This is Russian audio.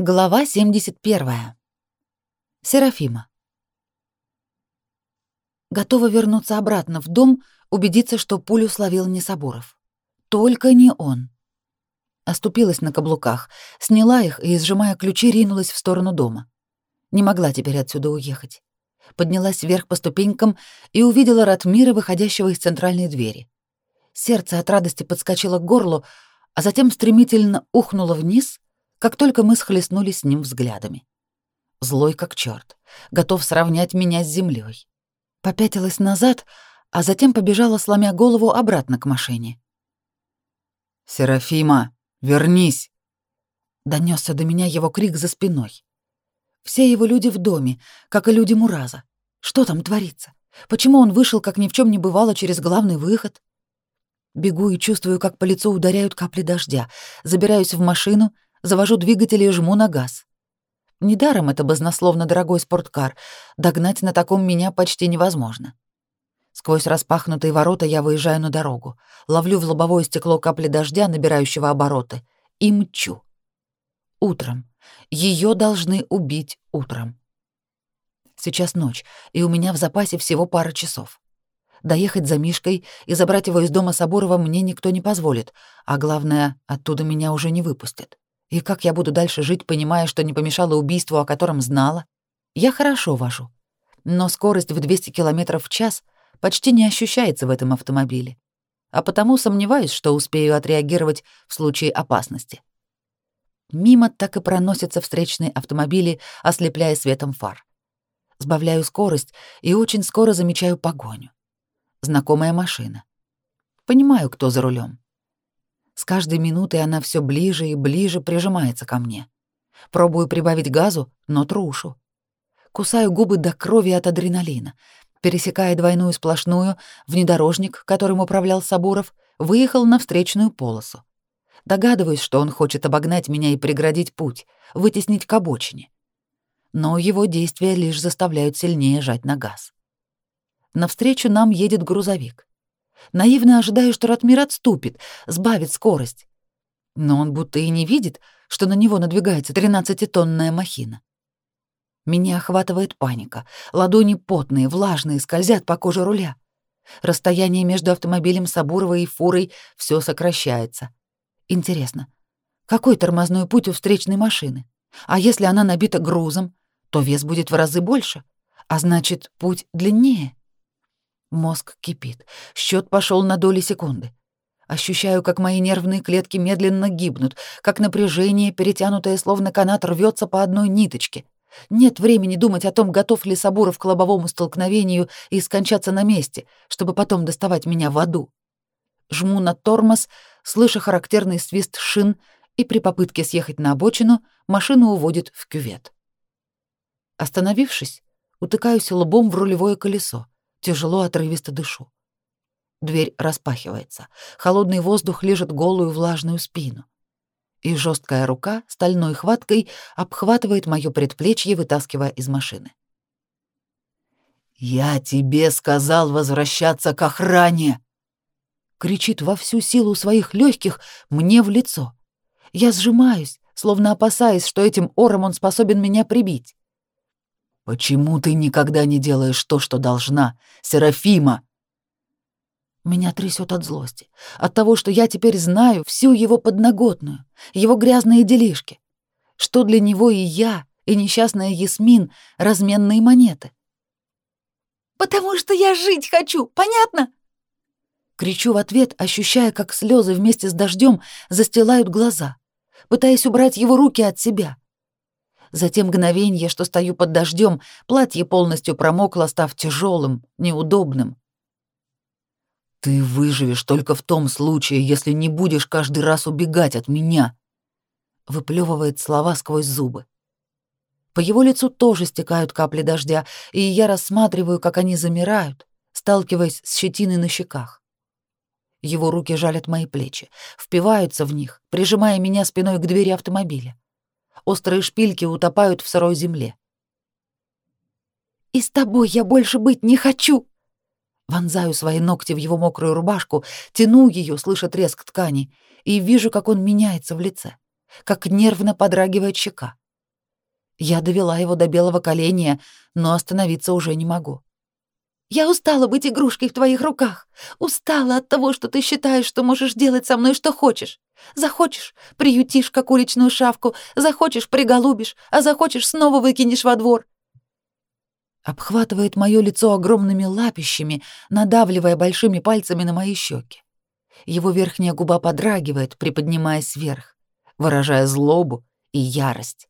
Глава 71. Серафима. Готова вернуться обратно в дом, убедиться, что пулю словил не Соборов. Только не он. Оступилась на каблуках, сняла их и, сжимая ключи, ринулась в сторону дома. Не могла теперь отсюда уехать. Поднялась вверх по ступенькам и увидела Ратмира, выходящего из центральной двери. Сердце от радости подскочило к горлу, а затем стремительно ухнуло вниз — как только мы схлестнулись с ним взглядами. Злой как черт, готов сравнять меня с землей. Попятилась назад, а затем побежала, сломя голову, обратно к машине. «Серафима, вернись!» Донесся до меня его крик за спиной. Все его люди в доме, как и люди Мураза. Что там творится? Почему он вышел, как ни в чем не бывало, через главный выход? Бегу и чувствую, как по лицу ударяют капли дождя. Забираюсь в машину — завожу двигатель и жму на газ. Недаром это баснословно дорогой спорткар, догнать на таком меня почти невозможно. Сквозь распахнутые ворота я выезжаю на дорогу, ловлю в лобовое стекло капли дождя, набирающего обороты, и мчу. Утром. Ее должны убить утром. Сейчас ночь, и у меня в запасе всего пара часов. Доехать за Мишкой и забрать его из дома Соборова мне никто не позволит, а главное, оттуда меня уже не выпустят. И как я буду дальше жить, понимая, что не помешало убийству, о котором знала? Я хорошо вожу. Но скорость в 200 км в час почти не ощущается в этом автомобиле. А потому сомневаюсь, что успею отреагировать в случае опасности. Мимо так и проносятся встречные автомобили, ослепляя светом фар. Сбавляю скорость и очень скоро замечаю погоню. Знакомая машина. Понимаю, кто за рулем. С каждой минутой она все ближе и ближе прижимается ко мне. Пробую прибавить газу, но трушу. Кусаю губы до крови от адреналина. Пересекая двойную сплошную, внедорожник, которым управлял Сабуров, выехал на встречную полосу. Догадываюсь, что он хочет обогнать меня и преградить путь, вытеснить к обочине. Но его действия лишь заставляют сильнее жать на газ. Навстречу нам едет грузовик. Наивно ожидаю, что Ратмир отступит, сбавит скорость. Но он будто и не видит, что на него надвигается тринадцатитонная махина. Меня охватывает паника. Ладони потные, влажные, скользят по коже руля. Расстояние между автомобилем Сабурова и фурой все сокращается. Интересно, какой тормозной путь у встречной машины? А если она набита грузом, то вес будет в разы больше, а значит, путь длиннее. Мозг кипит. Счет пошел на доли секунды. Ощущаю, как мои нервные клетки медленно гибнут, как напряжение, перетянутое словно канат, рвется по одной ниточке. Нет времени думать о том, готов ли Сабуров к лобовому столкновению и скончаться на месте, чтобы потом доставать меня в аду. Жму на тормоз, слыша характерный свист шин, и при попытке съехать на обочину машину уводит в кювет. Остановившись, утыкаюсь лбом в рулевое колесо. Тяжело, отрывисто дышу. Дверь распахивается. Холодный воздух лежит голую влажную спину. И жесткая рука стальной хваткой обхватывает моё предплечье, вытаскивая из машины. «Я тебе сказал возвращаться к охране!» Кричит во всю силу своих легких мне в лицо. Я сжимаюсь, словно опасаясь, что этим ором он способен меня прибить. Почему ты никогда не делаешь то, что должна, Серафима? Меня трясет от злости, от того, что я теперь знаю всю его подноготную, его грязные делишки, что для него и я, и несчастная Ясмин — разменные монеты. «Потому что я жить хочу, понятно?» Кричу в ответ, ощущая, как слезы вместе с дождем застилают глаза, пытаясь убрать его руки от себя — за те что стою под дождем, платье полностью промокло, став тяжелым, неудобным. «Ты выживешь только в том случае, если не будешь каждый раз убегать от меня», — выплевывает слова сквозь зубы. По его лицу тоже стекают капли дождя, и я рассматриваю, как они замирают, сталкиваясь с щетиной на щеках. Его руки жалят мои плечи, впиваются в них, прижимая меня спиной к двери автомобиля. Острые шпильки утопают в сырой земле. «И с тобой я больше быть не хочу!» Вонзаю свои ногти в его мокрую рубашку, тяну ее, слыша треск ткани, и вижу, как он меняется в лице, как нервно подрагивает щека, Я довела его до белого коленя, но остановиться уже не могу. Я устала быть игрушкой в твоих руках. Устала от того, что ты считаешь, что можешь делать со мной что хочешь. Захочешь — приютишь, как уличную шавку, захочешь — приголубишь, а захочешь — снова выкинешь во двор. Обхватывает мое лицо огромными лапищами, надавливая большими пальцами на мои щеки. Его верхняя губа подрагивает, приподнимаясь вверх, выражая злобу и ярость.